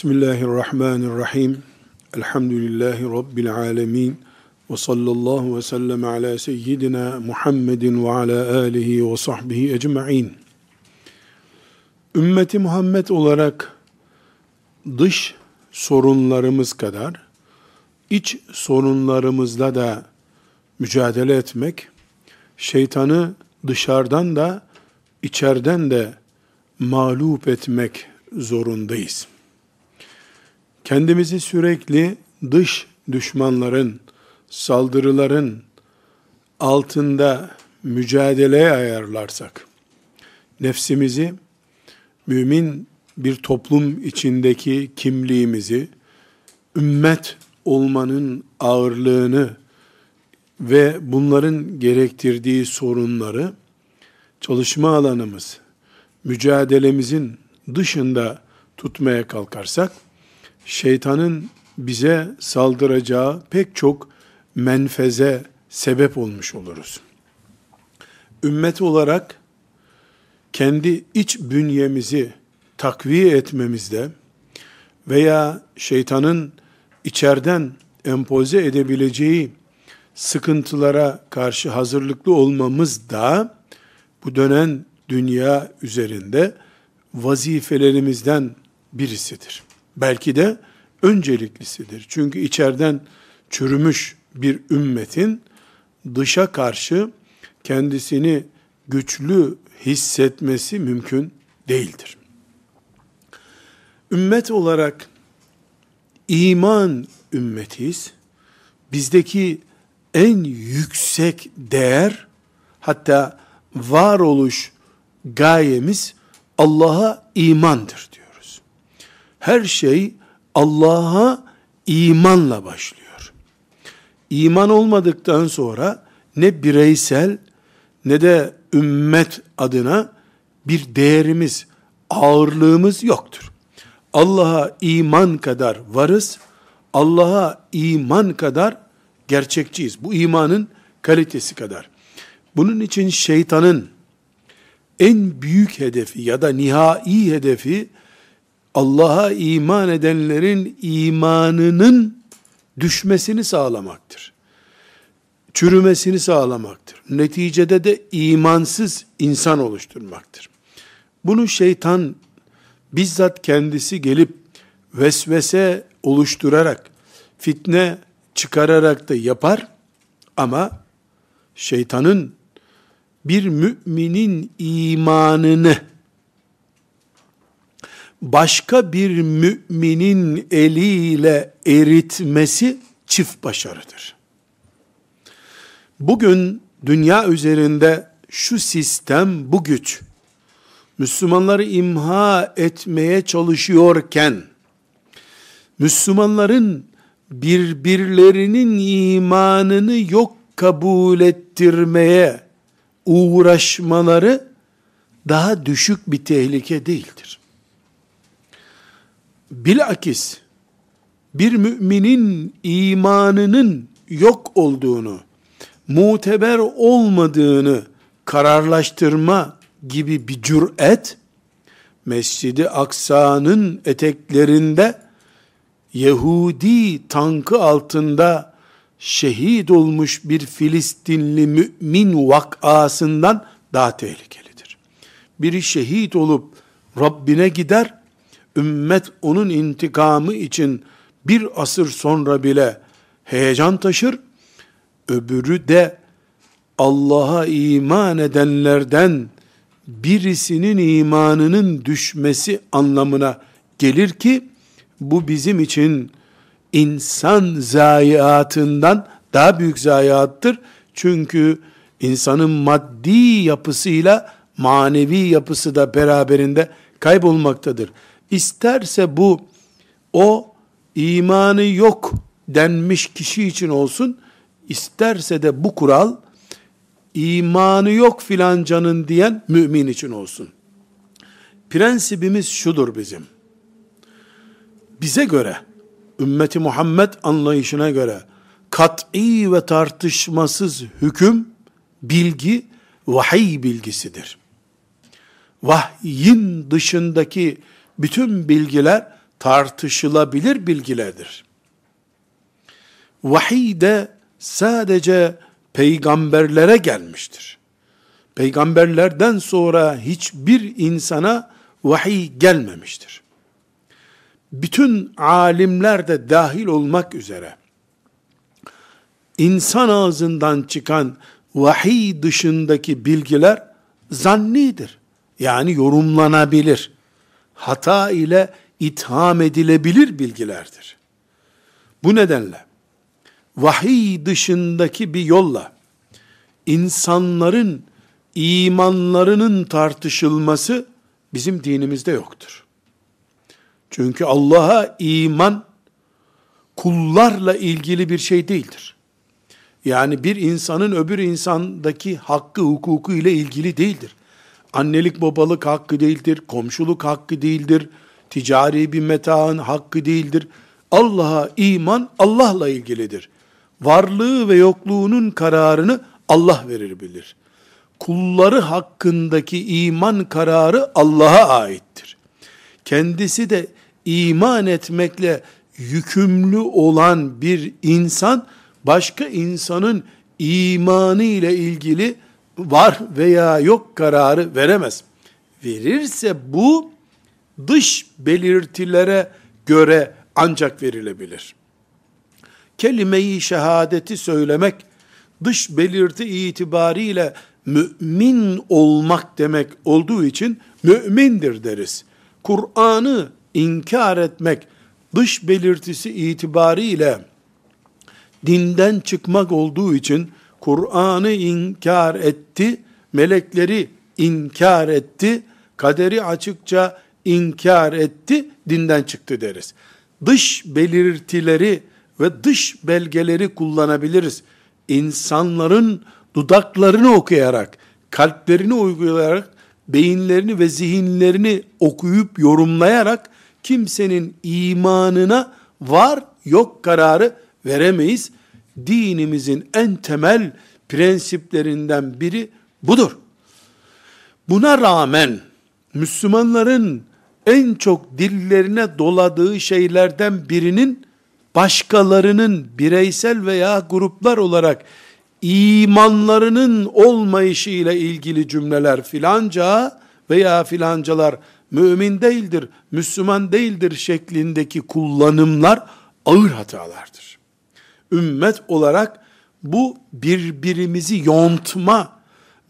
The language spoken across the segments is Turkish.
Bismillahirrahmanirrahim. Elhamdülillahi Rabbil alemin. Ve sallallahu ve sellem ala seyyidina Muhammedin ve ala alihi ve sahbihi ecma'in. Ümmeti Muhammed olarak dış sorunlarımız kadar iç sorunlarımızla da mücadele etmek, şeytanı dışarıdan da içeriden de mağlup etmek zorundayız. Kendimizi sürekli dış düşmanların, saldırıların altında mücadeleye ayarlarsak, nefsimizi, mümin bir toplum içindeki kimliğimizi, ümmet olmanın ağırlığını ve bunların gerektirdiği sorunları çalışma alanımız, mücadelemizin dışında tutmaya kalkarsak, şeytanın bize saldıracağı pek çok menfeze sebep olmuş oluruz. Ümmet olarak kendi iç bünyemizi takviye etmemizde veya şeytanın içeriden empoze edebileceği sıkıntılara karşı hazırlıklı olmamız da bu dönen dünya üzerinde vazifelerimizden birisidir. Belki de önceliklisidir. Çünkü içeriden çürümüş bir ümmetin dışa karşı kendisini güçlü hissetmesi mümkün değildir. Ümmet olarak iman ümmetiyiz. Bizdeki en yüksek değer hatta varoluş gayemiz Allah'a imandır diyoruz. Her şey Allah'a imanla başlıyor. İman olmadıktan sonra ne bireysel ne de ümmet adına bir değerimiz, ağırlığımız yoktur. Allah'a iman kadar varız, Allah'a iman kadar gerçekçiyiz. Bu imanın kalitesi kadar. Bunun için şeytanın en büyük hedefi ya da nihai hedefi Allah'a iman edenlerin imanının düşmesini sağlamaktır. Çürümesini sağlamaktır. Neticede de imansız insan oluşturmaktır. Bunu şeytan bizzat kendisi gelip vesvese oluşturarak, fitne çıkararak da yapar ama şeytanın bir müminin imanını başka bir müminin eliyle eritmesi çift başarıdır. Bugün dünya üzerinde şu sistem, bu güç, Müslümanları imha etmeye çalışıyorken, Müslümanların birbirlerinin imanını yok kabul ettirmeye uğraşmaları daha düşük bir tehlike değildir. Bilakis bir müminin imanının yok olduğunu, muteber olmadığını kararlaştırma gibi bir cüret, Mescidi Aksa'nın eteklerinde Yahudi tankı altında şehit olmuş bir Filistinli mümin vakasından daha tehlikelidir. Biri şehit olup Rabbine gider, ümmet onun intikamı için bir asır sonra bile heyecan taşır, öbürü de Allah'a iman edenlerden birisinin imanının düşmesi anlamına gelir ki, bu bizim için insan zayiatından daha büyük zayiattır. Çünkü insanın maddi yapısıyla manevi yapısı da beraberinde kaybolmaktadır. İsterse bu o imanı yok denmiş kişi için olsun, isterse de bu kural imanı yok filancanın diyen mümin için olsun. Prensibimiz şudur bizim. Bize göre, ümmeti Muhammed anlayışına göre, kat'i ve tartışmasız hüküm, bilgi, vahiy bilgisidir. Vahyin dışındaki bütün bilgiler tartışılabilir bilgilerdir. Vahiy de sadece peygamberlere gelmiştir. Peygamberlerden sonra hiçbir insana vahiy gelmemiştir. Bütün alimler de dahil olmak üzere insan ağzından çıkan vahiy dışındaki bilgiler zannidir. Yani yorumlanabilir. Hata ile itham edilebilir bilgilerdir. Bu nedenle vahiy dışındaki bir yolla insanların imanlarının tartışılması bizim dinimizde yoktur. Çünkü Allah'a iman kullarla ilgili bir şey değildir. Yani bir insanın öbür insandaki hakkı, hukuku ile ilgili değildir. Annelik babalık hakkı değildir, komşuluk hakkı değildir, ticari bir metaın hakkı değildir. Allah'a iman Allah'la ilgilidir. Varlığı ve yokluğunun kararını Allah verir bilir. Kulları hakkındaki iman kararı Allah'a aittir. Kendisi de iman etmekle yükümlü olan bir insan başka insanın imanı ile ilgili var veya yok kararı veremez. Verirse bu dış belirtilere göre ancak verilebilir. Kelime-i şehadeti söylemek dış belirti itibariyle mümin olmak demek olduğu için mümindir deriz. Kur'an'ı inkar etmek dış belirtisi itibariyle dinden çıkmak olduğu için Kur'an'ı inkar etti, melekleri inkar etti, kaderi açıkça inkar etti, dinden çıktı deriz. Dış belirtileri ve dış belgeleri kullanabiliriz. İnsanların dudaklarını okuyarak, kalplerini uygulayarak, beyinlerini ve zihinlerini okuyup yorumlayarak kimsenin imanına var yok kararı veremeyiz. Dinimizin en temel prensiplerinden biri budur. Buna rağmen Müslümanların en çok dillerine doladığı şeylerden birinin başkalarının bireysel veya gruplar olarak imanlarının olmayışı ile ilgili cümleler filanca veya filancalar mümin değildir, Müslüman değildir şeklindeki kullanımlar ağır hatalardır. Ümmet olarak bu birbirimizi yontma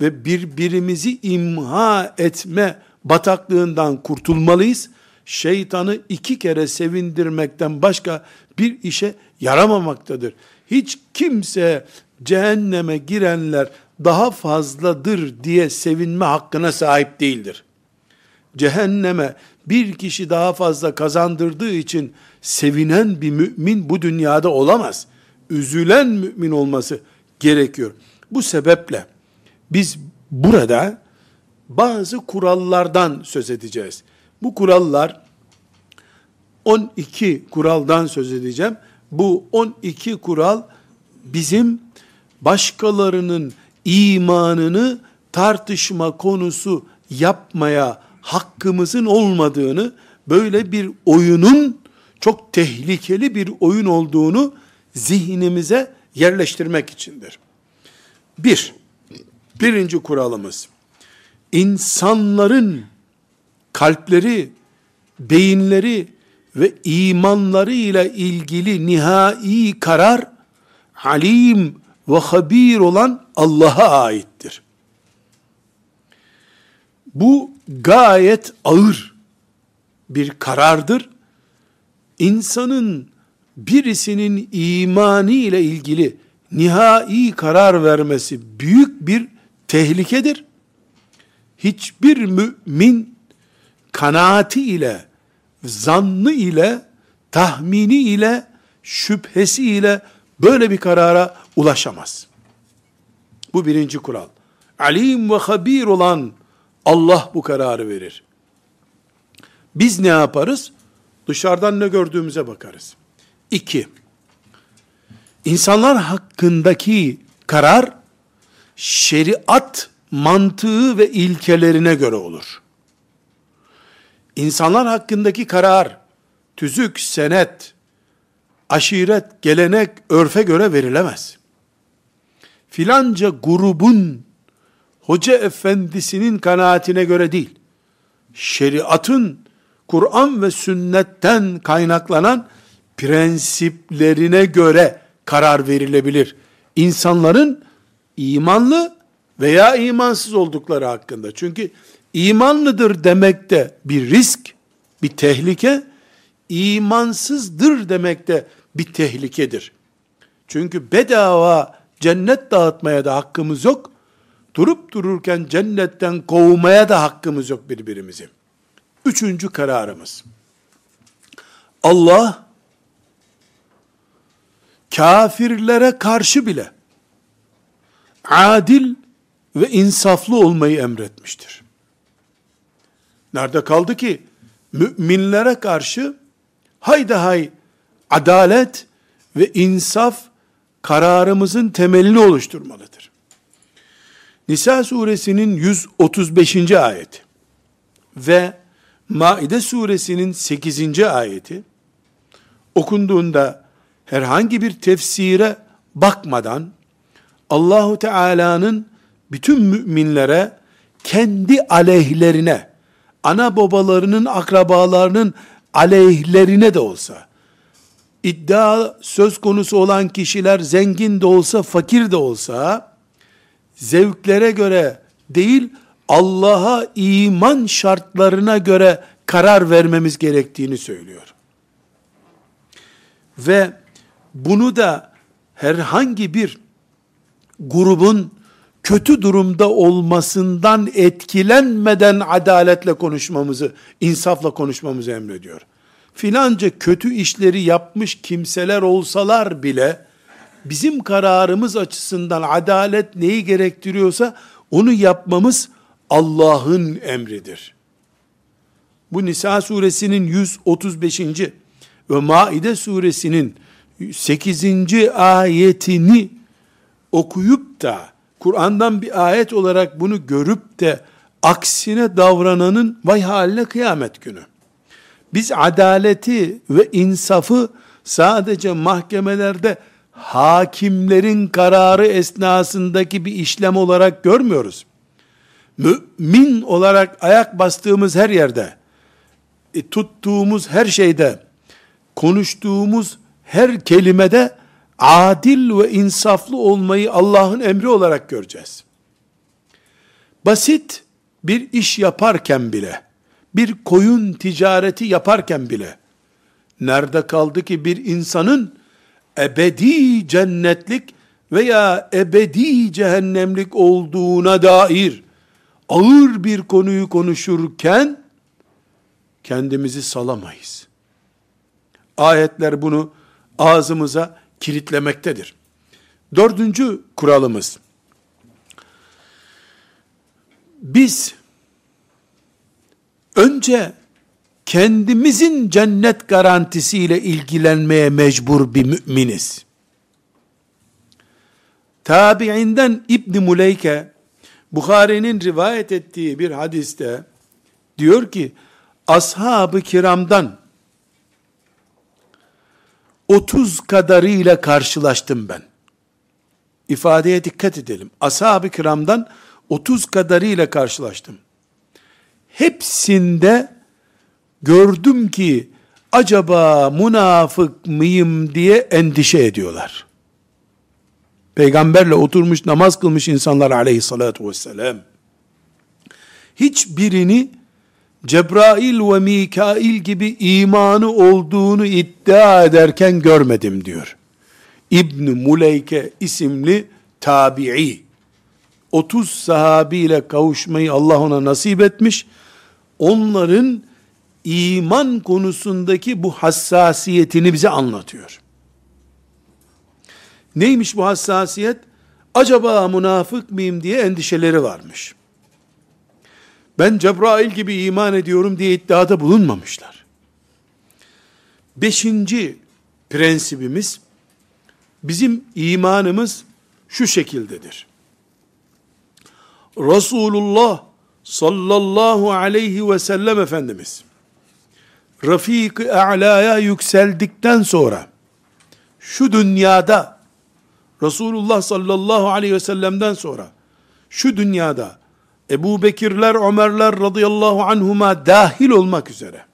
ve birbirimizi imha etme bataklığından kurtulmalıyız. Şeytanı iki kere sevindirmekten başka bir işe yaramamaktadır. Hiç kimse cehenneme girenler daha fazladır diye sevinme hakkına sahip değildir. Cehenneme bir kişi daha fazla kazandırdığı için sevinen bir mümin bu dünyada olamaz. Üzülen mümin olması gerekiyor. Bu sebeple biz burada bazı kurallardan söz edeceğiz. Bu kurallar 12 kuraldan söz edeceğim. Bu 12 kural bizim başkalarının imanını tartışma konusu yapmaya hakkımızın olmadığını, böyle bir oyunun çok tehlikeli bir oyun olduğunu zihnimize yerleştirmek içindir. Bir, birinci kuralımız, insanların kalpleri, beyinleri ve imanları ile ilgili nihai karar, alim ve habir olan Allah'a aittir. Bu gayet ağır bir karardır. İnsanın birisinin imanı ile ilgili nihai karar vermesi büyük bir tehlikedir. Hiçbir mümin kanaati ile, zannı ile, tahmini ile, şüphesi ile böyle bir karara ulaşamaz. Bu birinci kural. Alim ve habir olan Allah bu kararı verir. Biz ne yaparız? Dışarıdan ne gördüğümüze bakarız. İki, insanlar hakkındaki karar, şeriat mantığı ve ilkelerine göre olur. İnsanlar hakkındaki karar, tüzük, senet, aşiret, gelenek, örfe göre verilemez. Filanca grubun hoca efendisinin kanaatine göre değil, şeriatın, Kur'an ve sünnetten kaynaklanan prensiplerine göre karar verilebilir. İnsanların imanlı veya imansız oldukları hakkında. Çünkü imanlıdır demekte bir risk, bir tehlike, imansızdır demekte bir tehlikedir. Çünkü bedava cennet dağıtmaya da hakkımız yok. Durup dururken cennetten kovmaya da hakkımız yok birbirimizi. Üçüncü kararımız. Allah kafirlere karşı bile adil ve insaflı olmayı emretmiştir. Nerede kaldı ki? Müminlere karşı hayda hay adalet ve insaf kararımızın temelini oluşturmalıdır. Nisa suresinin 135. ayeti ve Maide suresinin 8. ayeti okunduğunda herhangi bir tefsire bakmadan Allahu Teala'nın bütün müminlere kendi aleyhlerine ana babalarının akrabalarının aleyhlerine de olsa iddia söz konusu olan kişiler zengin de olsa fakir de olsa zevklere göre değil Allah'a iman şartlarına göre karar vermemiz gerektiğini söylüyor. Ve bunu da herhangi bir grubun kötü durumda olmasından etkilenmeden adaletle konuşmamızı, insafla konuşmamızı emrediyor. Filanca kötü işleri yapmış kimseler olsalar bile bizim kararımız açısından adalet neyi gerektiriyorsa onu yapmamız Allah'ın emridir. Bu Nisa suresinin 135. ve Maide suresinin 8. ayetini okuyup da Kur'an'dan bir ayet olarak bunu görüp de aksine davrananın vay haline kıyamet günü. Biz adaleti ve insafı sadece mahkemelerde hakimlerin kararı esnasındaki bir işlem olarak görmüyoruz. Mümin olarak ayak bastığımız her yerde, e, tuttuğumuz her şeyde, konuştuğumuz her kelimede adil ve insaflı olmayı Allah'ın emri olarak göreceğiz. Basit bir iş yaparken bile, bir koyun ticareti yaparken bile, nerede kaldı ki bir insanın ebedi cennetlik veya ebedi cehennemlik olduğuna dair ağır bir konuyu konuşurken kendimizi salamayız. Ayetler bunu ağzımıza kilitlemektedir. Dördüncü kuralımız, biz önce kendimizin cennet garantisiyle ilgilenmeye mecbur bir müminiz. Tabi'inden İbn Muleyke Bukhari'nin rivayet ettiği bir hadiste diyor ki ashab-ı kiramdan 30 kadarıyla karşılaştım ben. İfadeye dikkat edelim. Ashab-ı kiramdan 30 kadarıyla karşılaştım. Hepsinde gördüm ki acaba münafık mıyım diye endişe ediyorlar. Peygamberle oturmuş namaz kılmış insanlar aleyhissalatü vesselam. Hiçbirini Cebrail ve Mikail gibi imanı olduğunu iddia ederken görmedim diyor. İbn Muleyke isimli tabi'i 30 sahabiyle kavuşmayı Allah ona nasip etmiş. Onların iman konusundaki bu hassasiyetini bize anlatıyor. Neymiş bu hassasiyet? Acaba münafık mıyım diye endişeleri varmış. Ben Cebrail gibi iman ediyorum diye iddiada bulunmamışlar. Beşinci prensibimiz, bizim imanımız şu şekildedir. Resulullah sallallahu aleyhi ve sellem Efendimiz Rafik-i A'la'ya yükseldikten sonra şu dünyada Resulullah sallallahu aleyhi ve sellem'den sonra şu dünyada Ebu Bekirler, Ömerler radıyallahu anhuma dahil olmak üzere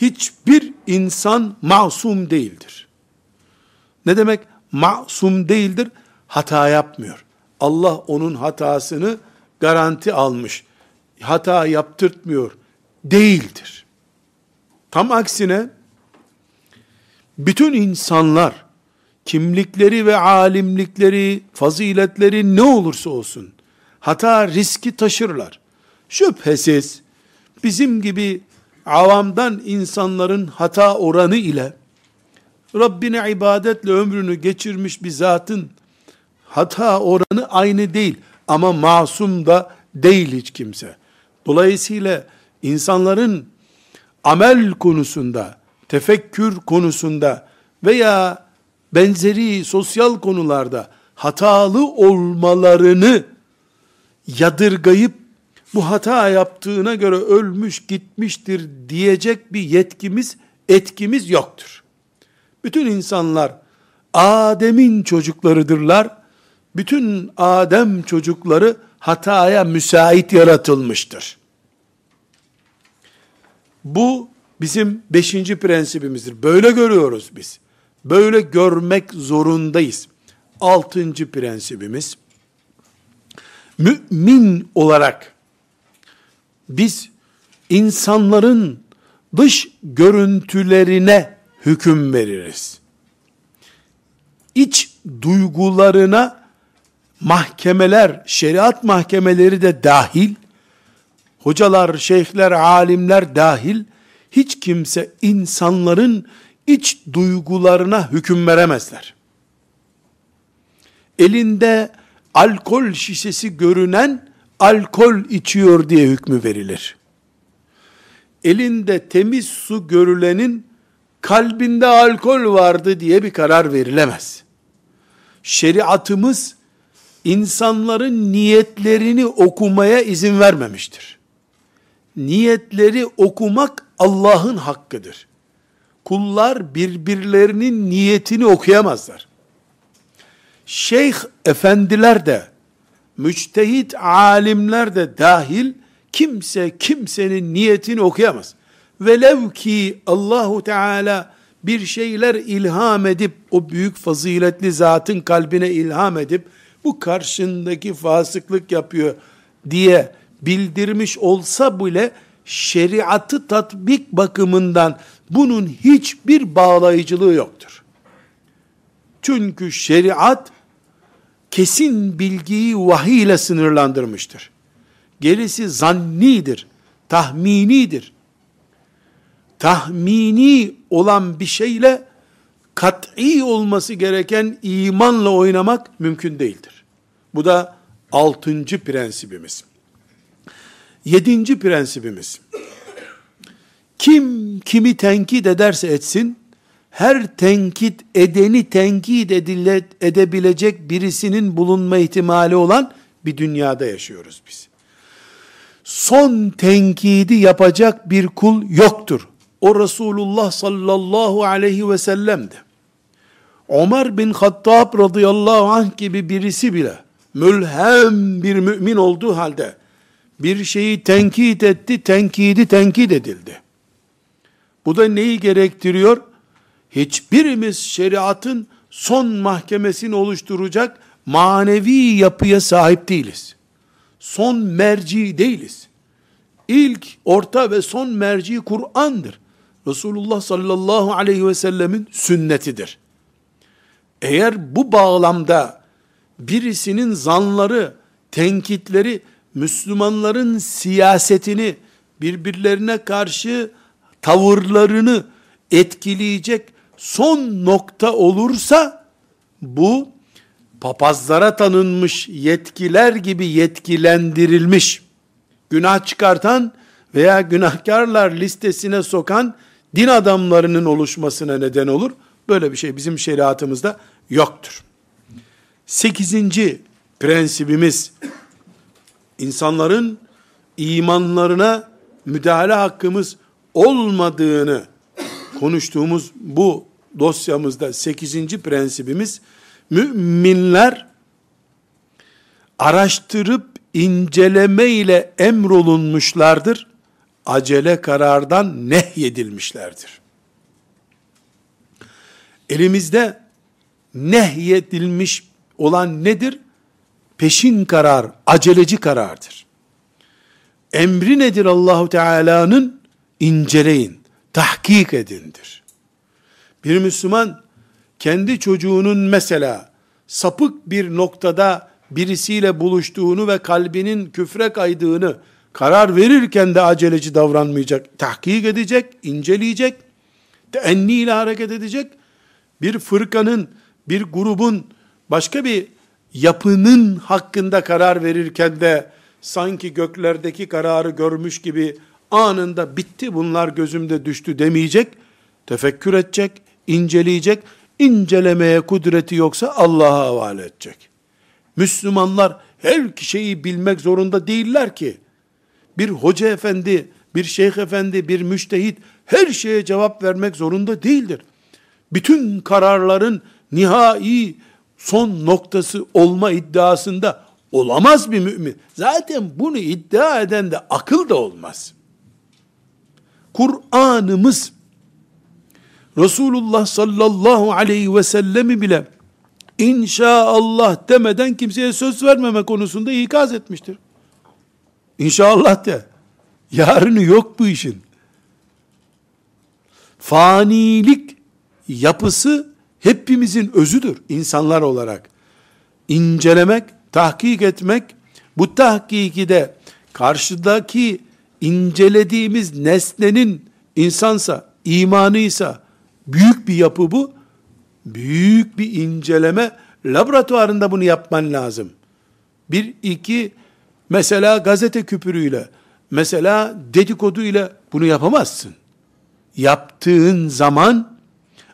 hiçbir insan masum değildir. Ne demek? Masum değildir. Hata yapmıyor. Allah onun hatasını garanti almış. Hata yaptırtmıyor. Değildir. Tam aksine bütün insanlar kimlikleri ve alimlikleri, faziletleri ne olursa olsun hata riski taşırlar. Şüphesiz bizim gibi avamdan insanların hata oranı ile Rabbine ibadetle ömrünü geçirmiş bir zatın hata oranı aynı değil ama masum da değil hiç kimse. Dolayısıyla insanların amel konusunda, tefekkür konusunda veya benzeri sosyal konularda hatalı olmalarını yadırgayıp bu hata yaptığına göre ölmüş gitmiştir diyecek bir yetkimiz, etkimiz yoktur. Bütün insanlar Adem'in çocuklarıdırlar. Bütün Adem çocukları hataya müsait yaratılmıştır. Bu bizim beşinci prensibimizdir. Böyle görüyoruz biz. Böyle görmek zorundayız. Altıncı prensibimiz, mümin olarak biz insanların dış görüntülerine hüküm veririz. İç duygularına mahkemeler, şeriat mahkemeleri de dahil, hocalar, şeyhler, alimler dahil, hiç kimse insanların iç duygularına hüküm veremezler. Elinde alkol şişesi görünen alkol içiyor diye hükmü verilir. Elinde temiz su görülenin kalbinde alkol vardı diye bir karar verilemez. Şeriatımız insanların niyetlerini okumaya izin vermemiştir. Niyetleri okumak Allah'ın hakkıdır. Kullar birbirlerinin niyetini okuyamazlar. Şeyh efendiler de, müçtehit alimler de dahil, kimse kimsenin niyetini okuyamaz. Velev ki Allahu Teala bir şeyler ilham edip, o büyük faziletli zatın kalbine ilham edip, bu karşındaki fasıklık yapıyor diye bildirmiş olsa bile, şeriatı tatbik bakımından bunun hiçbir bağlayıcılığı yoktur. Çünkü şeriat kesin bilgiyi vahiy ile sınırlandırmıştır. Gerisi zannidir, tahminidir. Tahmini olan bir şeyle kat'i olması gereken imanla oynamak mümkün değildir. Bu da altıncı prensibimiz. Yedinci prensibimiz. Kim kimi tenkit ederse etsin, her tenkit edeni tenkit edile, edebilecek birisinin bulunma ihtimali olan bir dünyada yaşıyoruz biz. Son tenkidi yapacak bir kul yoktur. O Resulullah sallallahu aleyhi ve sellem'di. Ömer bin Hattab radıyallahu anh gibi birisi bile mülhem bir mümin olduğu halde bir şeyi tenkit etti, tenkidi tenkit edildi. Bu da neyi gerektiriyor? Hiçbirimiz şeriatın son mahkemesini oluşturacak manevi yapıya sahip değiliz. Son merci değiliz. İlk, orta ve son merci Kur'an'dır. Resulullah sallallahu aleyhi ve sellemin sünnetidir. Eğer bu bağlamda birisinin zanları, tenkitleri, Müslümanların siyasetini, birbirlerine karşı tavırlarını etkileyecek son nokta olursa bu papazlara tanınmış yetkiler gibi yetkilendirilmiş günah çıkartan veya günahkarlar listesine sokan din adamlarının oluşmasına neden olur. Böyle bir şey bizim şeriatımızda yoktur. Sekizinci prensibimiz insanların imanlarına müdahale hakkımız olmadığını konuştuğumuz bu dosyamızda 8. prensibimiz müminler araştırıp inceleme ile emrolunmuşlardır. Acele karardan nehyedilmişlerdir. Elimizde nehyedilmiş olan nedir? Peşin karar, aceleci karardır. Emri nedir Allahu Teala'nın? İnceleyin, tahkik edindir. Bir Müslüman kendi çocuğunun mesela sapık bir noktada birisiyle buluştuğunu ve kalbinin küfre kaydığını karar verirken de aceleci davranmayacak. Tahkik edecek, inceleyecek, teenni ile hareket edecek. Bir fırkanın, bir grubun, başka bir yapının hakkında karar verirken de sanki göklerdeki kararı görmüş gibi anında bitti bunlar gözümde düştü demeyecek. Tefekkür edecek, inceleyecek. İncelemeye kudreti yoksa Allah'a havale edecek. Müslümanlar her şeyi bilmek zorunda değiller ki. Bir hoca efendi, bir şeyh efendi, bir müştehit her şeye cevap vermek zorunda değildir. Bütün kararların nihai son noktası olma iddiasında olamaz bir mümin. Zaten bunu iddia eden de akıl da olmaz. Kur'an'ımız Resulullah sallallahu aleyhi ve sellemi bile İnşallah demeden kimseye söz vermeme konusunda ikaz etmiştir. İnşallah de. Yarını yok bu işin. Fanilik yapısı hepimizin özüdür insanlar olarak. İncelemek, tahkik etmek, bu tahkiki de karşıdaki incelediğimiz nesnenin insansa, imanıysa, büyük bir yapı bu büyük bir inceleme laboratuvarında bunu yapman lazım. Bir, iki, mesela gazete küpürüyle, mesela dedikodu ile bunu yapamazsın. Yaptığın zaman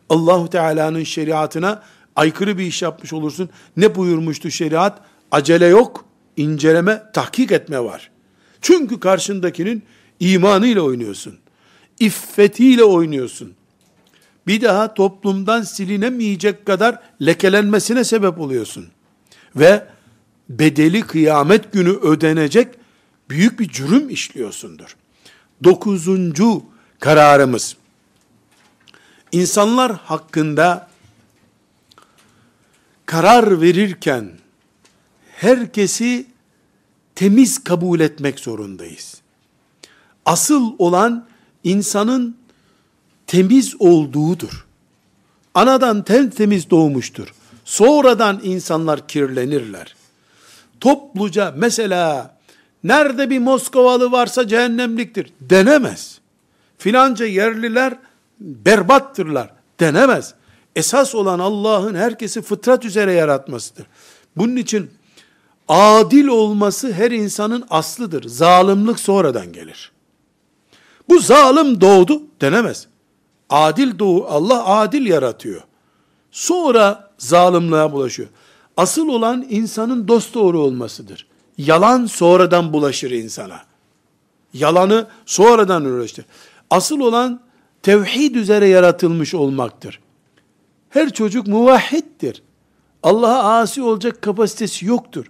Allahu Teala'nın şeriatına aykırı bir iş yapmış olursun. Ne buyurmuştu şeriat? Acele yok, inceleme, tahkik etme var. Çünkü karşındakinin imanıyla oynuyorsun. İffetiyle oynuyorsun bir daha toplumdan silinemeyecek kadar lekelenmesine sebep oluyorsun. Ve bedeli kıyamet günü ödenecek büyük bir cürüm işliyorsundur. Dokuzuncu kararımız, insanlar hakkında karar verirken herkesi temiz kabul etmek zorundayız. Asıl olan insanın temiz olduğudur. Anadan ten temiz doğmuştur. Sonradan insanlar kirlenirler. Topluca mesela nerede bir Moskovalı varsa cehennemliktir denemez. Filanca yerliler berbattırlar denemez. Esas olan Allah'ın herkesi fıtrat üzere yaratmasıdır. Bunun için adil olması her insanın aslıdır. Zalimlik sonradan gelir. Bu zalim doğdu denemez. Adil doğu, Allah adil yaratıyor. Sonra zalimliğe bulaşıyor. Asıl olan insanın dost doğru olmasıdır. Yalan sonradan bulaşır insana. Yalanı sonradan uğraştır. Asıl olan tevhid üzere yaratılmış olmaktır. Her çocuk muvahhiddir. Allah'a asi olacak kapasitesi yoktur.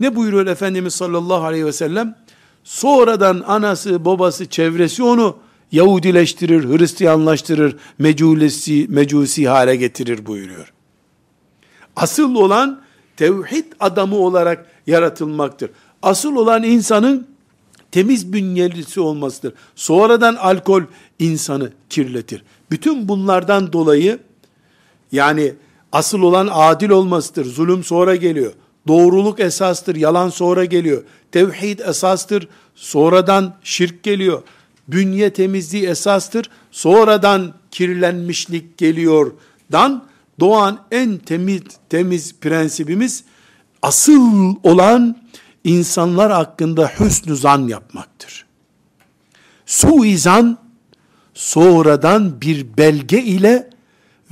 Ne buyuruyor Efendimiz sallallahu aleyhi ve sellem? Sonradan anası, babası, çevresi onu Yahudileştirir, Hristiyanlaştırır, meculesi, mecusi hale getirir buyuruyor. Asıl olan tevhid adamı olarak yaratılmaktır. Asıl olan insanın temiz bünyelisi olmasıdır. Sonradan alkol insanı kirletir. Bütün bunlardan dolayı yani asıl olan adil olmasıdır. Zulüm sonra geliyor. Doğruluk esastır, yalan sonra geliyor. Tevhid esastır, sonradan şirk geliyor bünye temizliği esastır. Sonradan kirlenmişlik geliyor. Dan doğan en temiz temiz prensibimiz asıl olan insanlar hakkında hüsnü zan yapmaktır. Suizan sonradan bir belge ile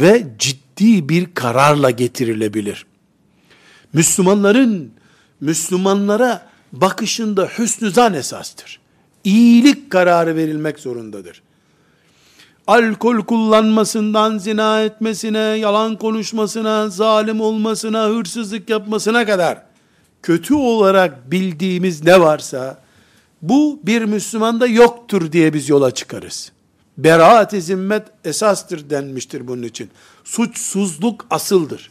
ve ciddi bir kararla getirilebilir. Müslümanların Müslümanlara bakışında hüsnü zan esastır iyilik kararı verilmek zorundadır. alkol kullanmasından zina etmesine, yalan konuşmasına, zalim olmasına, hırsızlık yapmasına kadar kötü olarak bildiğimiz ne varsa bu bir Müslümanda yoktur diye biz yola çıkarız. Beraat-i zimmet esastır denmiştir bunun için. Suçsuzluk asıldır.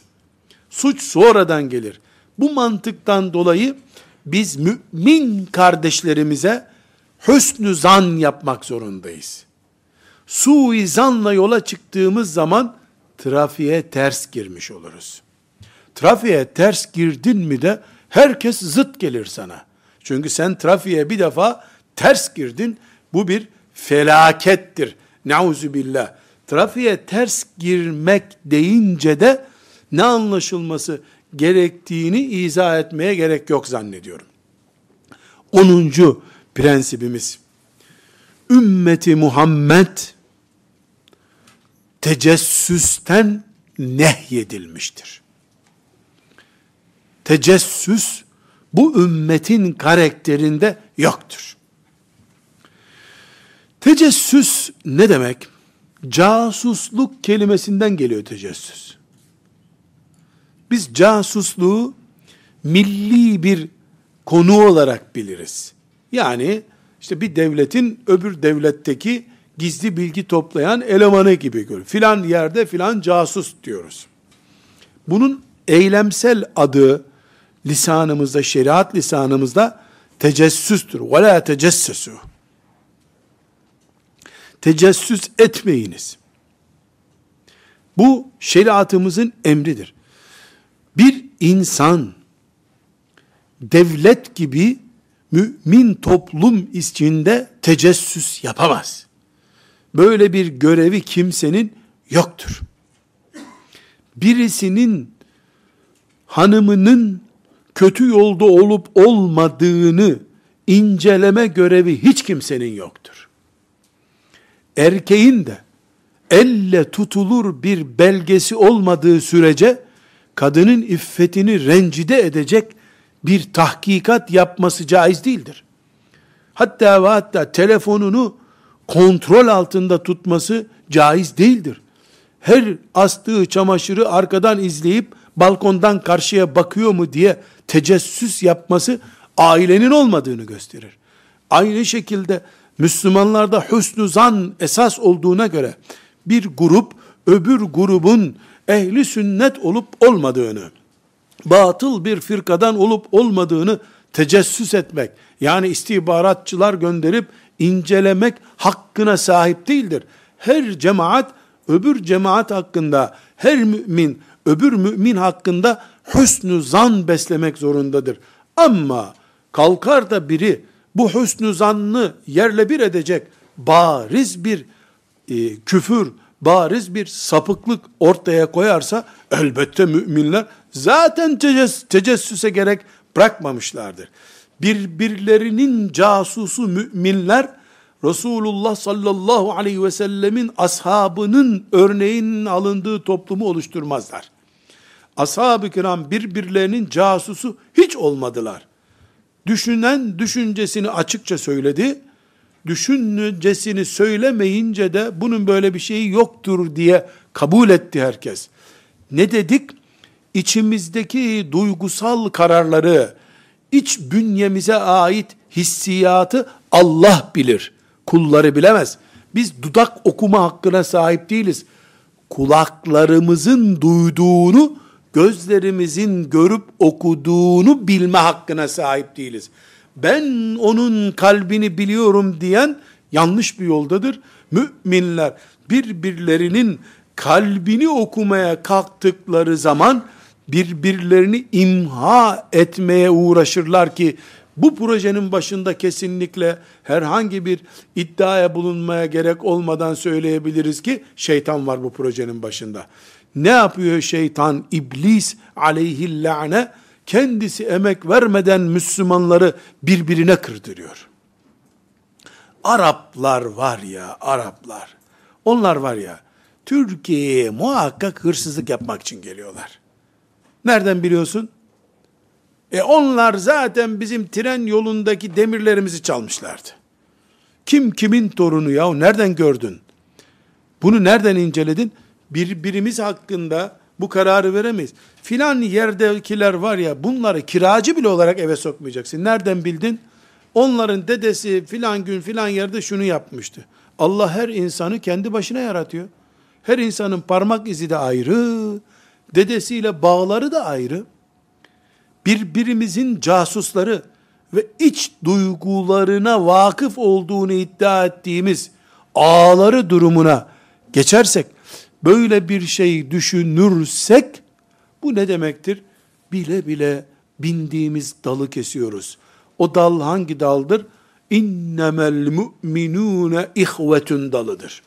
Suç sonradan gelir. Bu mantıktan dolayı biz mümin kardeşlerimize hüsnü zan yapmak zorundayız. Suizanla yola çıktığımız zaman trafiğe ters girmiş oluruz. Trafiğe ters girdin mi de herkes zıt gelir sana. Çünkü sen trafiğe bir defa ters girdin. Bu bir felakettir. Nauzu billah. Trafiğe ters girmek deyince de ne anlaşılması gerektiğini izah etmeye gerek yok zannediyorum. Onuncu prensibimiz. Ümmeti Muhammed tecessüsten nehyedilmiştir. Tecessüs bu ümmetin karakterinde yoktur. Tecessüs ne demek? Casusluk kelimesinden geliyor tecessüs. Biz casusluğu milli bir konu olarak biliriz. Yani işte bir devletin öbür devletteki gizli bilgi toplayan elemanı gibi gör. Filan yerde filan casus diyoruz. Bunun eylemsel adı lisanımızda, şeriat lisanımızda tecessüstür. Ve la tecessesu. Tecessüs etmeyiniz. Bu şeriatımızın emridir. Bir insan devlet gibi mümin toplum içinde tecessüs yapamaz. Böyle bir görevi kimsenin yoktur. Birisinin hanımının kötü yolda olup olmadığını inceleme görevi hiç kimsenin yoktur. Erkeğin de elle tutulur bir belgesi olmadığı sürece kadının iffetini rencide edecek bir tahkikat yapması caiz değildir. Hatta ve hatta telefonunu kontrol altında tutması caiz değildir. Her astığı çamaşırı arkadan izleyip balkondan karşıya bakıyor mu diye tecessüs yapması ailenin olmadığını gösterir. Aynı şekilde Müslümanlarda hüsnü zan esas olduğuna göre bir grup öbür grubun ehli sünnet olup olmadığını, batıl bir firkadan olup olmadığını tecessüs etmek, yani istihbaratçılar gönderip incelemek hakkına sahip değildir. Her cemaat öbür cemaat hakkında, her mümin öbür mümin hakkında hüsnü zan beslemek zorundadır. Ama kalkar da biri bu hüsnü zannı yerle bir edecek bariz bir e, küfür, bariz bir sapıklık ortaya koyarsa elbette müminler zaten tecess tecessüse gerek bırakmamışlardır. Birbirlerinin casusu müminler Resulullah sallallahu aleyhi ve sellemin ashabının örneğinin alındığı toplumu oluşturmazlar. Ashab-ı kiram birbirlerinin casusu hiç olmadılar. Düşünen düşüncesini açıkça söyledi. Düşüncesini söylemeyince de bunun böyle bir şeyi yoktur diye kabul etti herkes. Ne dedik? İçimizdeki duygusal kararları, iç bünyemize ait hissiyatı Allah bilir. Kulları bilemez. Biz dudak okuma hakkına sahip değiliz. Kulaklarımızın duyduğunu gözlerimizin görüp okuduğunu bilme hakkına sahip değiliz. Ben onun kalbini biliyorum diyen yanlış bir yoldadır. Müminler birbirlerinin kalbini okumaya kalktıkları zaman birbirlerini imha etmeye uğraşırlar ki bu projenin başında kesinlikle herhangi bir iddiaya bulunmaya gerek olmadan söyleyebiliriz ki şeytan var bu projenin başında. Ne yapıyor şeytan? İblis aleyhi la'ne kendisi emek vermeden Müslümanları birbirine kırdırıyor. Araplar var ya, Araplar. Onlar var ya, Türkiye'ye muhakkak hırsızlık yapmak için geliyorlar. Nereden biliyorsun? E onlar zaten bizim tren yolundaki demirlerimizi çalmışlardı. Kim kimin torunu ya? Nereden gördün? Bunu nereden inceledin? Birbirimiz hakkında bu kararı veremeyiz. Filan yerdekiler var ya bunları kiracı bile olarak eve sokmayacaksın. Nereden bildin? Onların dedesi filan gün filan yerde şunu yapmıştı. Allah her insanı kendi başına yaratıyor. Her insanın parmak izi de ayrı, dedesiyle bağları da ayrı. Birbirimizin casusları ve iç duygularına vakıf olduğunu iddia ettiğimiz ağları durumuna geçersek, böyle bir şey düşünürsek, bu ne demektir? Bile bile bindiğimiz dalı kesiyoruz. O dal hangi daldır? İnnemel mu'minune ihvetun dalıdır.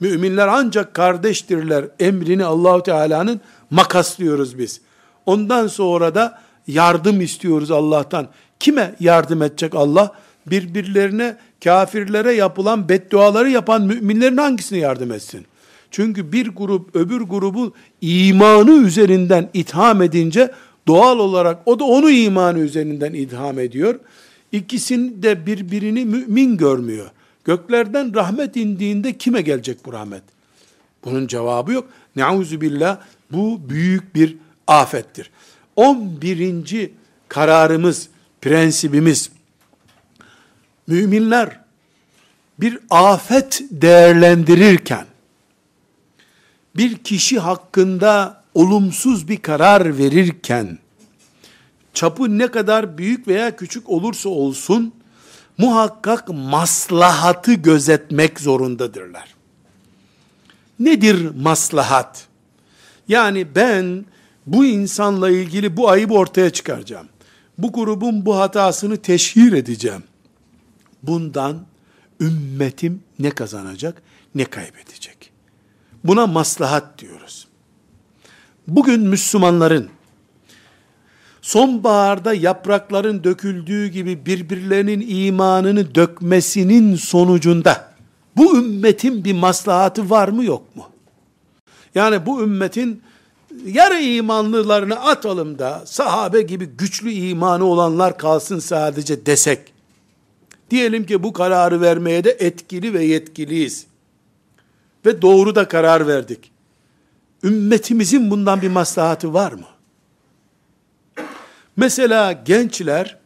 Müminler ancak kardeştirler emrini Allahu Teala'nın makaslıyoruz biz. Ondan sonra da yardım istiyoruz Allah'tan. Kime yardım edecek Allah? Birbirlerine, kafirlere yapılan bedduaları yapan müminlerin hangisine yardım etsin? Çünkü bir grup öbür grubu imanı üzerinden itham edince doğal olarak o da onu imanı üzerinden itham ediyor. İkisini de birbirini mümin görmüyor. Göklerden rahmet indiğinde kime gelecek bu rahmet? Bunun cevabı yok. Neuzu billah bu büyük bir afettir. 11. kararımız, prensibimiz müminler bir afet değerlendirirken bir kişi hakkında olumsuz bir karar verirken çapı ne kadar büyük veya küçük olursa olsun muhakkak maslahatı gözetmek zorundadırlar. Nedir maslahat? Yani ben bu insanla ilgili bu ayıbı ortaya çıkaracağım. Bu grubun bu hatasını teşhir edeceğim. Bundan ümmetim ne kazanacak ne kaybedecek. Buna maslahat diyoruz. Bugün Müslümanların sonbaharda yaprakların döküldüğü gibi birbirlerinin imanını dökmesinin sonucunda bu ümmetin bir maslahatı var mı yok mu? Yani bu ümmetin yarı imanlılarını atalım da sahabe gibi güçlü imanı olanlar kalsın sadece desek. Diyelim ki bu kararı vermeye de etkili ve yetkiliyiz. Ve doğru da karar verdik. Ümmetimizin bundan bir maslahatı var mı? Mesela gençler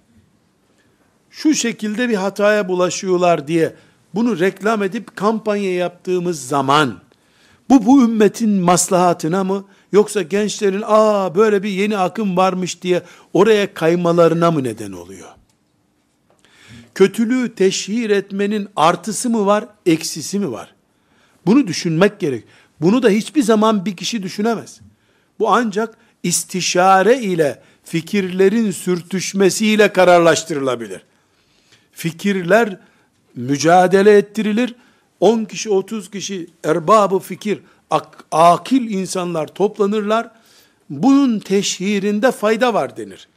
şu şekilde bir hataya bulaşıyorlar diye bunu reklam edip kampanya yaptığımız zaman bu bu ümmetin maslahatına mı yoksa gençlerin aa böyle bir yeni akım varmış diye oraya kaymalarına mı neden oluyor? Kötülüğü teşhir etmenin artısı mı var, eksisi mi var? Bunu düşünmek gerek. Bunu da hiçbir zaman bir kişi düşünemez. Bu ancak istişare ile fikirlerin sürtüşmesiyle kararlaştırılabilir. Fikirler mücadele ettirilir. 10 kişi 30 kişi erbabı fikir ak, akil insanlar toplanırlar. Bunun teşhirinde fayda var denir.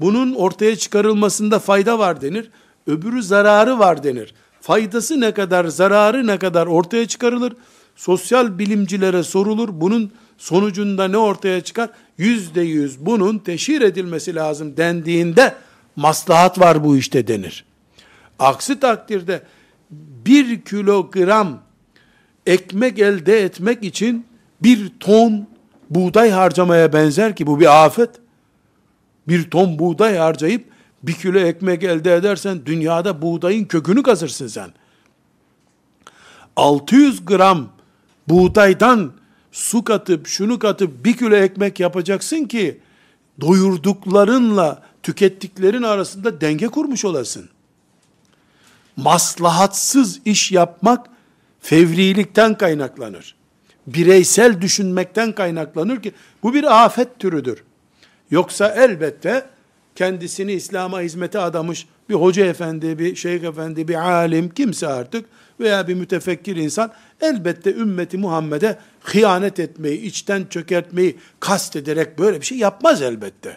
Bunun ortaya çıkarılmasında fayda var denir. Öbürü zararı var denir. Faydası ne kadar, zararı ne kadar ortaya çıkarılır. Sosyal bilimcilere sorulur. Bunun sonucunda ne ortaya çıkar? Yüzde yüz bunun teşhir edilmesi lazım dendiğinde maslahat var bu işte denir. Aksi takdirde bir kilogram ekmek elde etmek için bir ton buğday harcamaya benzer ki bu bir afet. Bir ton buğday harcayıp bir kilo ekmek elde edersen dünyada buğdayın kökünü kazırsın sen. 600 gram buğdaydan su katıp şunu katıp bir kilo ekmek yapacaksın ki doyurduklarınla tükettiklerin arasında denge kurmuş olasın. Maslahatsız iş yapmak fevrilikten kaynaklanır. Bireysel düşünmekten kaynaklanır ki bu bir afet türüdür. Yoksa elbette kendisini İslam'a hizmete adamış bir hoca efendi, bir şeyh efendi, bir alim kimse artık veya bir mütefekkir insan elbette ümmeti Muhammed'e hıyanet etmeyi, içten çökertmeyi kast ederek böyle bir şey yapmaz elbette.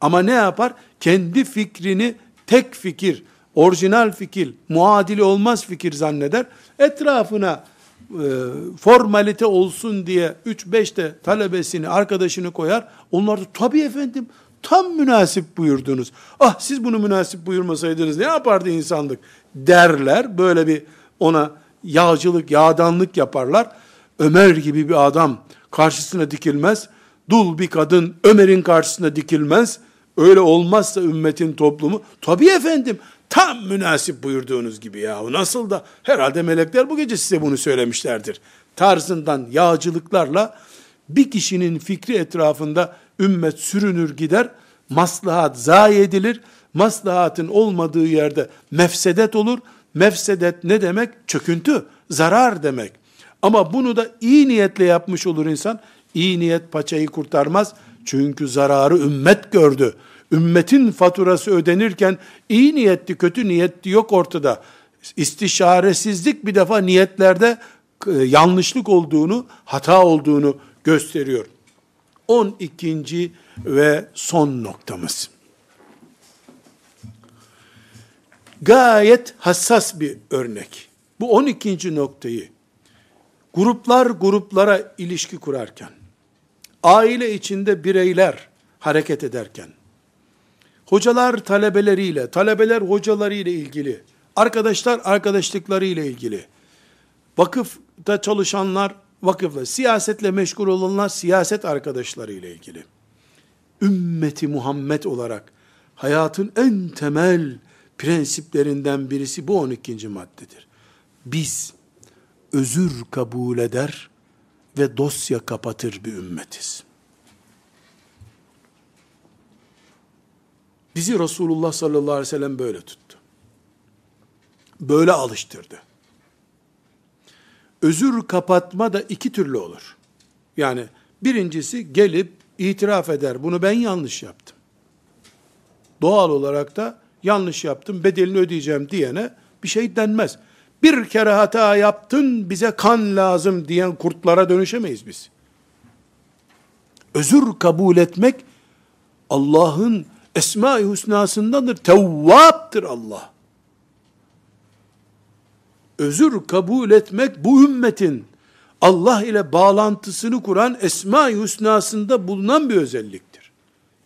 Ama ne yapar? Kendi fikrini tek fikir, orijinal fikir, muadili olmaz fikir zanneder. Etrafına e, formalite olsun diye 3-5 de talebesini, arkadaşını koyar. Onlar da tabii efendim tam münasip buyurdunuz. Ah siz bunu münasip buyurmasaydınız ne yapardı insanlık derler. Böyle bir ona yağcılık, yağdanlık yaparlar. Ömer gibi bir adam karşısına dikilmez. Dul bir kadın Ömer'in karşısına dikilmez. Öyle olmazsa ümmetin toplumu, tabii efendim, tam münasip buyurduğunuz gibi ya. Nasıl da herhalde melekler bu gece size bunu söylemişlerdir. Tarzından yağcılıklarla bir kişinin fikri etrafında ümmet sürünür gider, maslahat zayi edilir, maslahatın olmadığı yerde mefsedet olur. Mefsedet ne demek? Çöküntü, zarar demek. Ama bunu da iyi niyetle yapmış olur insan. İyi niyet paçayı kurtarmaz. Çünkü zararı ümmet gördü. Ümmetin faturası ödenirken iyi niyetli, kötü niyetli yok ortada. İstişaresizlik bir defa niyetlerde e, yanlışlık olduğunu, hata olduğunu gösteriyor. 12. ve son noktamız. Gayet hassas bir örnek. Bu 12. noktayı gruplar gruplara ilişki kurarken, aile içinde bireyler hareket ederken, hocalar talebeleriyle, talebeler hocalarıyla ilgili, arkadaşlar arkadaşlıklarıyla ilgili, vakıfta çalışanlar vakıfla, siyasetle meşgul olanlar siyaset arkadaşlarıyla ilgili. Ümmeti Muhammed olarak hayatın en temel prensiplerinden birisi bu 12. maddedir. Biz özür kabul eder ve dosya kapatır bir ümmetiz. Bizi Resulullah sallallahu aleyhi ve sellem böyle tuttu. Böyle alıştırdı. Özür kapatma da iki türlü olur. Yani birincisi gelip itiraf eder. Bunu ben yanlış yaptım. Doğal olarak da yanlış yaptım, bedelini ödeyeceğim diyene bir şey denmez. Bir kere hata yaptın, bize kan lazım diyen kurtlara dönüşemeyiz biz. Özür kabul etmek Allah'ın Esma-i Hüsna'sındandır. Tevvaptır Allah. Özür kabul etmek bu ümmetin Allah ile bağlantısını kuran Esma-i Hüsna'sında bulunan bir özelliktir.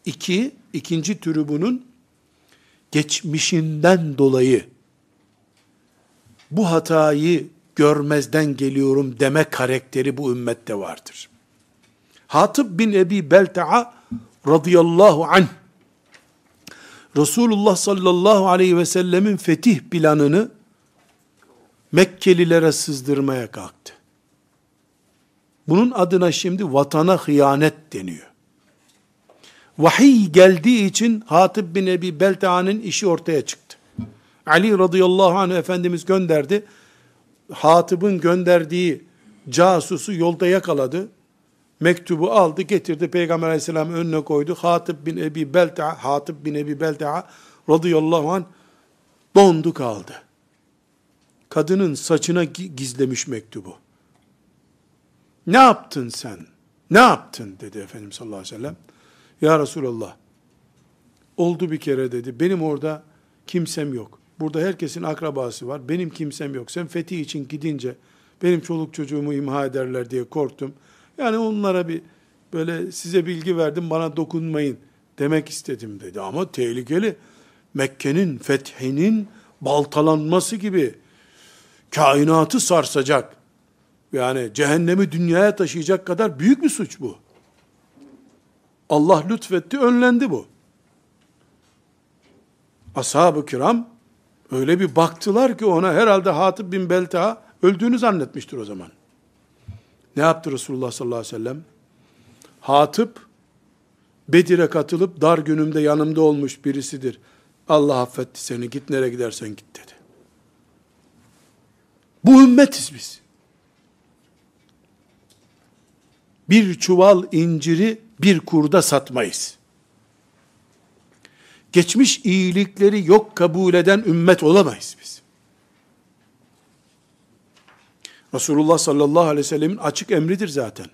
İki, ikinci türü bunun, geçmişinden dolayı bu hatayı görmezden geliyorum deme karakteri bu ümmette vardır. Hatip bin Ebi Belta'a radıyallahu anh Resulullah sallallahu aleyhi ve sellemin fetih planını Mekkelilere sızdırmaya kalktı. Bunun adına şimdi vatana hıyanet deniyor. Vahiy geldiği için Hatip bin Ebi Belta'nın işi ortaya çıktı. Ali radıyallahu anh Efendimiz gönderdi. Hatip'in gönderdiği casusu yolda yakaladı. Mektubu aldı, getirdi Peygamber aleyhisselam önüne koydu. Hatip bin Ebi Belta'a, Hatip bin Ebi Belta'a radıyallahu anh dondu kaldı. Kadının saçına gizlemiş mektubu. Ne yaptın sen? Ne yaptın dedi Efendimiz sallallahu aleyhi ve sellem. Ya Resulallah, oldu bir kere dedi, benim orada kimsem yok. Burada herkesin akrabası var, benim kimsem yok. Sen fetih için gidince, benim çoluk çocuğumu imha ederler diye korktum. Yani onlara bir böyle size bilgi verdim, bana dokunmayın demek istedim dedi. Ama tehlikeli. Mekke'nin fethinin baltalanması gibi kainatı sarsacak, yani cehennemi dünyaya taşıyacak kadar büyük bir suç bu. Allah lütfetti, önlendi bu. Ashab-ı kiram öyle bir baktılar ki ona herhalde Hatip bin Belta öldüğünü zannetmiştir o zaman. Ne yaptı Resulullah sallallahu aleyhi ve sellem? Hatip Bedir'e katılıp dar günümde yanımda olmuş birisidir. Allah affetti seni git nereye gidersen git dedi. Bu ümmetiz biz. Bir çuval inciri bir kurda satmayız. Geçmiş iyilikleri yok kabul eden ümmet olamayız biz. Resulullah sallallahu aleyhi ve sellemin açık emridir zaten.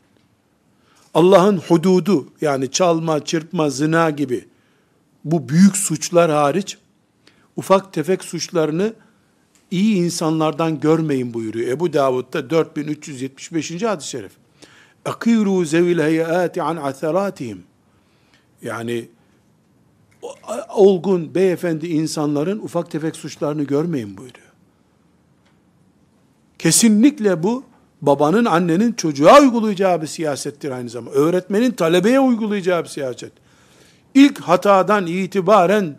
Allah'ın hududu yani çalma, çırpma, zina gibi bu büyük suçlar hariç ufak tefek suçlarını iyi insanlardan görmeyin buyuruyor. Ebu Davud'da 4375. hadis-i şerif. Akiru zevil heyati an atheratihim. Yani olgun beyefendi insanların ufak tefek suçlarını görmeyin buyuruyor. Kesinlikle bu babanın, annenin çocuğa uygulayacağı bir siyasettir aynı zamanda. Öğretmenin talebeye uygulayacağı bir siyaset. İlk hatadan itibaren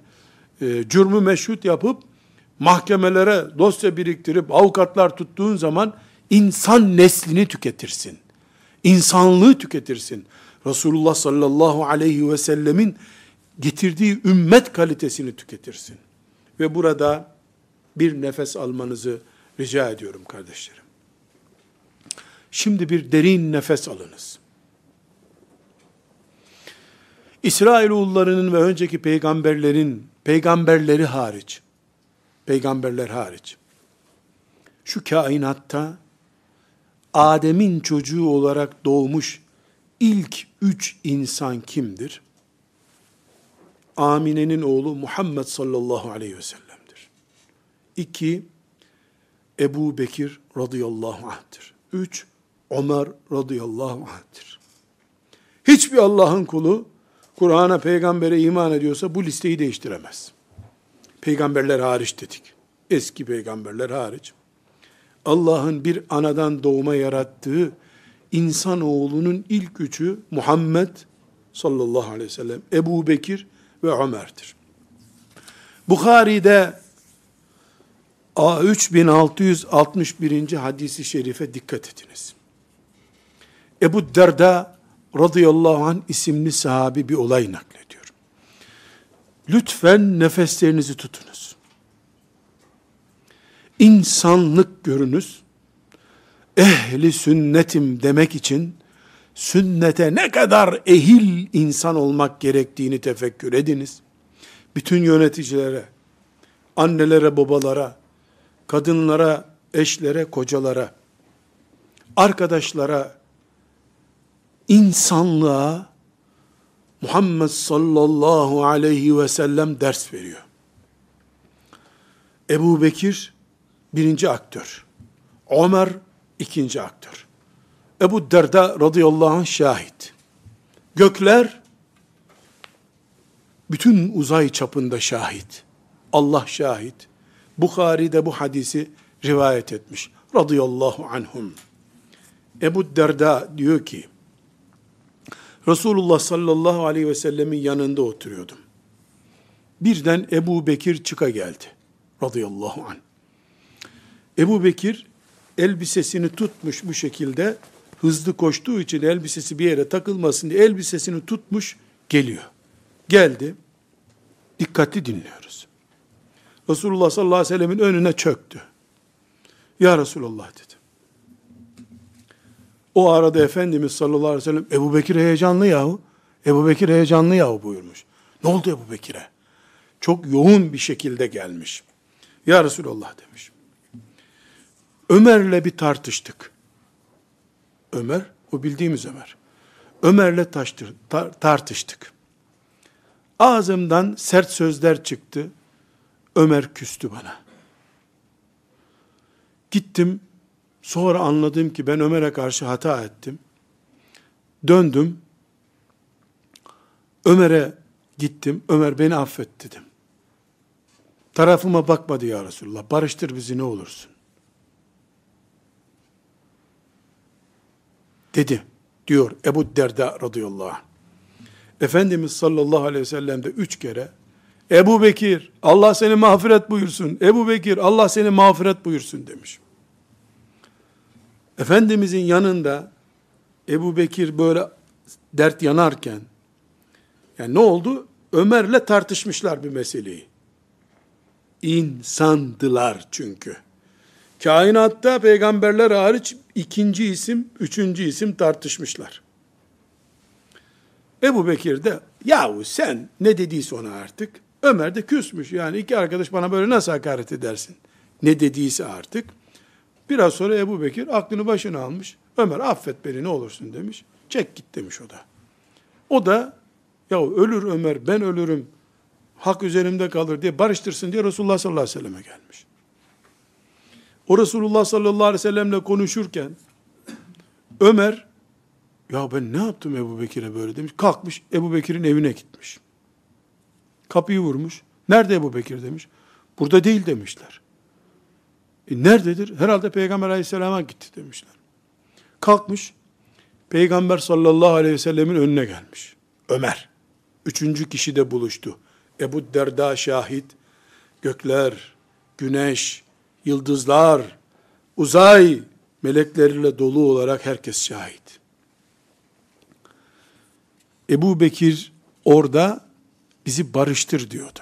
e, cürmü meşhut yapıp mahkemelere dosya biriktirip avukatlar tuttuğun zaman insan neslini tüketirsin. İnsanlığı tüketirsin. Resulullah sallallahu aleyhi ve sellemin getirdiği ümmet kalitesini tüketirsin. Ve burada bir nefes almanızı rica ediyorum kardeşlerim. Şimdi bir derin nefes alınız. İsrailoğullarının ve önceki peygamberlerin, peygamberleri hariç, peygamberler hariç, şu kainatta Adem'in çocuğu olarak doğmuş ilk üç insan kimdir? Amine'nin oğlu Muhammed sallallahu aleyhi ve sellem'dir. İki, Ebu Bekir radıyallahu anh'tir. Üç, Ömer radıyallahu anh'tir. Hiçbir Allah'ın kulu Kur'an'a, peygambere iman ediyorsa bu listeyi değiştiremez. Peygamberler hariç dedik. Eski peygamberler hariç. Allah'ın bir anadan doğma yarattığı insan oğlunun ilk üçü Muhammed sallallahu aleyhi ve sellem, Ebu Bekir ve Ömer'dir. Bukhari'de 3661. hadisi şerife dikkat ediniz. Ebu Derda radıyallahu anh isimli sahabi bir olay naklediyor. Lütfen nefeslerinizi tutunuz. İnsanlık görünüz. Ehli sünnetim demek için sünnete ne kadar ehil insan olmak gerektiğini tefekkür ediniz. Bütün yöneticilere, annelere, babalara, kadınlara, eşlere, kocalara, arkadaşlara, insanlığa Muhammed sallallahu aleyhi ve sellem ders veriyor. Ebu Bekir birinci aktör. Ömer ikinci aktör. Ebu Derda radıyallahu anh şahit. Gökler bütün uzay çapında şahit. Allah şahit. Bukhari de bu hadisi rivayet etmiş. Radıyallahu anhum. Ebu Derda diyor ki, Resulullah sallallahu aleyhi ve sellemin yanında oturuyordum. Birden Ebu Bekir çıka geldi. Radıyallahu anh. Ebu Bekir elbisesini tutmuş bu şekilde hızlı koştuğu için elbisesi bir yere takılmasın diye elbisesini tutmuş geliyor. Geldi. Dikkatli dinliyoruz. Resulullah sallallahu aleyhi ve sellemin önüne çöktü. Ya Resulullah dedi. O arada Efendimiz sallallahu aleyhi ve sellem Ebu Bekir heyecanlı yahu. Ebu Bekir heyecanlı yahu buyurmuş. Ne oldu Ebu Bekir'e? Çok yoğun bir şekilde gelmiş. Ya Resulallah demiş. Ömer'le bir tartıştık. Ömer, o bildiğimiz Ömer. Ömer'le taştır, tar tartıştık. Ağzımdan sert sözler çıktı. Ömer küstü bana. Gittim, sonra anladım ki ben Ömer'e karşı hata ettim. Döndüm, Ömer'e gittim, Ömer beni affet dedim. Tarafıma bakmadı ya Resulullah, barıştır bizi ne olursun. Dedi, diyor Ebu Derda radıyallahu anh. Efendimiz sallallahu aleyhi ve sellem de üç kere Ebu Bekir Allah seni mağfiret buyursun. Ebu Bekir Allah seni mağfiret buyursun demiş. Efendimizin yanında Ebu Bekir böyle dert yanarken yani ne oldu? Ömer'le tartışmışlar bir meseleyi. İnsandılar çünkü. Kainatta peygamberler hariç ikinci isim, üçüncü isim tartışmışlar. Ebu Bekir de yahu sen ne dediyse ona artık Ömer de küsmüş. Yani iki arkadaş bana böyle nasıl hakaret edersin? Ne dediyse artık. Biraz sonra Ebu Bekir aklını başına almış. Ömer affet beni ne olursun demiş. Çek git demiş o da. O da ya ölür Ömer ben ölürüm hak üzerimde kalır diye barıştırsın diye Resulullah sallallahu aleyhi ve selleme gelmiş. O Resulullah sallallahu aleyhi ve sellemle konuşurken Ömer ya ben ne yaptım Ebu Bekir'e böyle demiş. Kalkmış Ebu Bekir'in evine gitmiş. Kapıyı vurmuş. Nerede Ebu Bekir demiş. Burada değil demişler. E nerededir? Herhalde Peygamber aleyhisselama gitti demişler. Kalkmış, Peygamber sallallahu aleyhi ve sellemin önüne gelmiş. Ömer. Üçüncü kişi de buluştu. Ebu Derda şahit. Gökler, güneş, yıldızlar, uzay melekleriyle dolu olarak herkes şahit. Ebu Bekir orada bizi barıştır diyordu.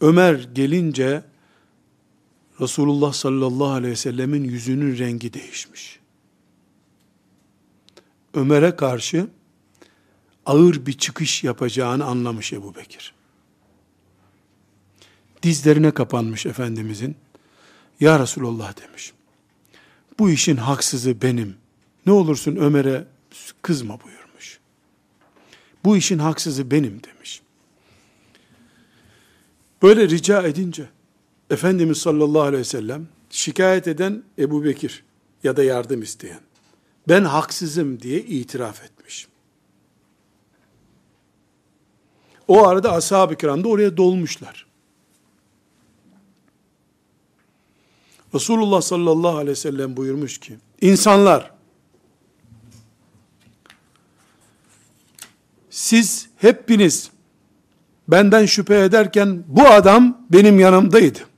Ömer gelince Resulullah sallallahu aleyhi ve sellemin yüzünün rengi değişmiş. Ömer'e karşı ağır bir çıkış yapacağını anlamış Ebu Bekir. Dizlerine kapanmış Efendimizin. Ya Resulullah demiş. Bu işin haksızı benim. Ne olursun Ömer'e kızma buyurmuş. Bu işin haksızı benim demiş. Böyle rica edince Efendimiz sallallahu aleyhi ve sellem şikayet eden Ebu Bekir ya da yardım isteyen ben haksızım diye itiraf etmiş. O arada ashab-ı kiram da oraya dolmuşlar. Resulullah sallallahu aleyhi ve sellem buyurmuş ki, insanlar, siz hepiniz benden şüphe ederken bu adam benim yanımdaydı.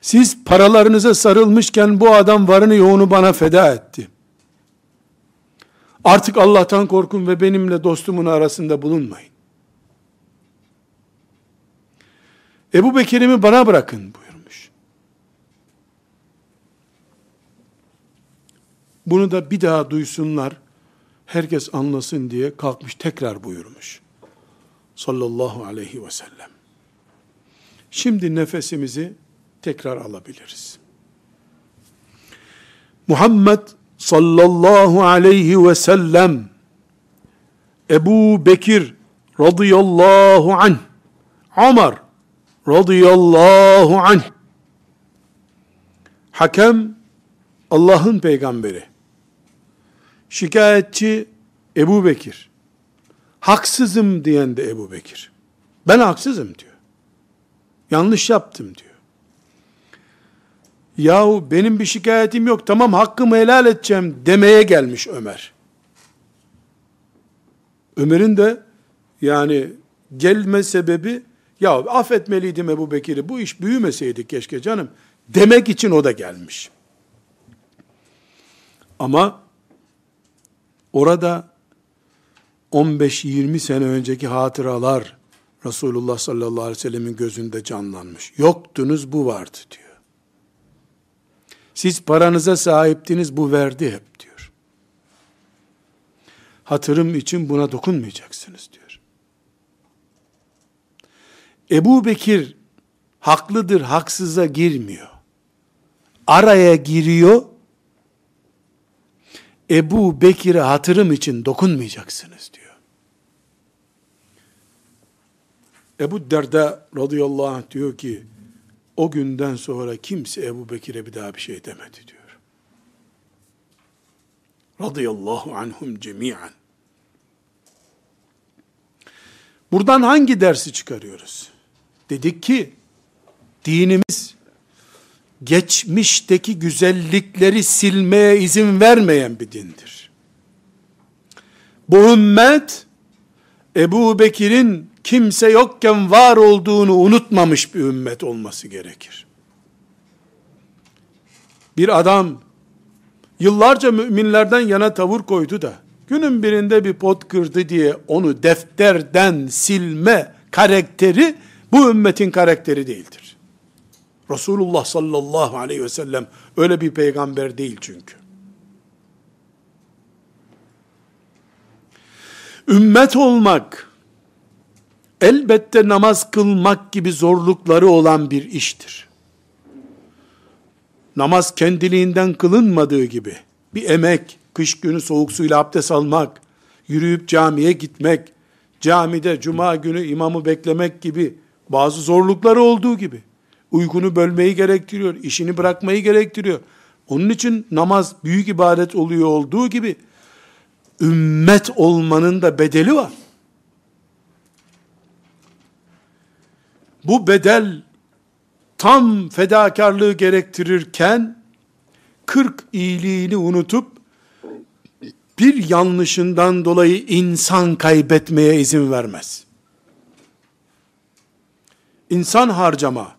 Siz paralarınıza sarılmışken bu adam varını yoğunu bana feda etti. Artık Allah'tan korkun ve benimle dostumun arasında bulunmayın. Ebu Bekir'imi bana bırakın buyurmuş. Bunu da bir daha duysunlar, herkes anlasın diye kalkmış tekrar buyurmuş. Sallallahu aleyhi ve sellem. Şimdi nefesimizi tekrar alabiliriz. Muhammed sallallahu aleyhi ve sellem Ebu Bekir radıyallahu anh Ömer radıyallahu anh. Hakem Allah'ın peygamberi. Şikayetçi Ebu Bekir. Haksızım diyen de Ebu Bekir. Ben haksızım diyor. Yanlış yaptım diyor yahu benim bir şikayetim yok tamam hakkımı helal edeceğim demeye gelmiş Ömer. Ömer'in de yani gelme sebebi ya affetmeliydim Ebu Bekir'i bu iş büyümeseydi keşke canım demek için o da gelmiş. Ama orada 15-20 sene önceki hatıralar Resulullah sallallahu aleyhi ve sellemin gözünde canlanmış. Yoktunuz bu vardı diyor. Siz paranıza sahiptiniz bu verdi hep diyor. Hatırım için buna dokunmayacaksınız diyor. Ebu Bekir haklıdır haksıza girmiyor. Araya giriyor. Ebu Bekir'e hatırım için dokunmayacaksınız diyor. Ebu Derda radıyallahu anh diyor ki, o günden sonra kimse Ebu Bekir'e bir daha bir şey demedi diyor. Radıyallahu anhum cemiyen. Buradan hangi dersi çıkarıyoruz? Dedik ki, dinimiz, geçmişteki güzellikleri silmeye izin vermeyen bir dindir. Bu ümmet, Ebu Bekir'in kimse yokken var olduğunu unutmamış bir ümmet olması gerekir. Bir adam yıllarca müminlerden yana tavır koydu da günün birinde bir pot kırdı diye onu defterden silme karakteri bu ümmetin karakteri değildir. Resulullah sallallahu aleyhi ve sellem öyle bir peygamber değil çünkü. Ümmet olmak elbette namaz kılmak gibi zorlukları olan bir iştir. Namaz kendiliğinden kılınmadığı gibi bir emek, kış günü soğuk suyla abdest almak, yürüyüp camiye gitmek, camide cuma günü imamı beklemek gibi bazı zorlukları olduğu gibi uykunu bölmeyi gerektiriyor, işini bırakmayı gerektiriyor. Onun için namaz büyük ibadet oluyor olduğu gibi ümmet olmanın da bedeli var. Bu bedel tam fedakarlığı gerektirirken 40 iyiliğini unutup bir yanlışından dolayı insan kaybetmeye izin vermez. İnsan harcama,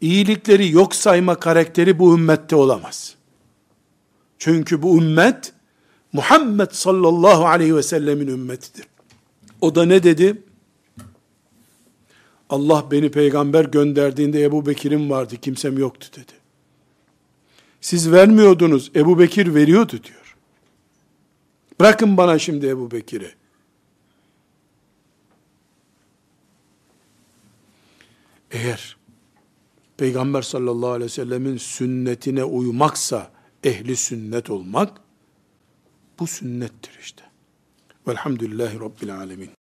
iyilikleri yok sayma karakteri bu ümmette olamaz. Çünkü bu ümmet Muhammed sallallahu aleyhi ve sellemin ümmetidir. O da ne dedi? Allah beni peygamber gönderdiğinde Ebu Bekir'im vardı, kimsem yoktu dedi. Siz vermiyordunuz, Ebu Bekir veriyordu diyor. Bırakın bana şimdi Ebu Bekir'i. Eğer Peygamber sallallahu aleyhi ve sellemin sünnetine uymaksa ehli sünnet olmak, bu sünnettir işte. Velhamdülillahi Rabbil Alemin.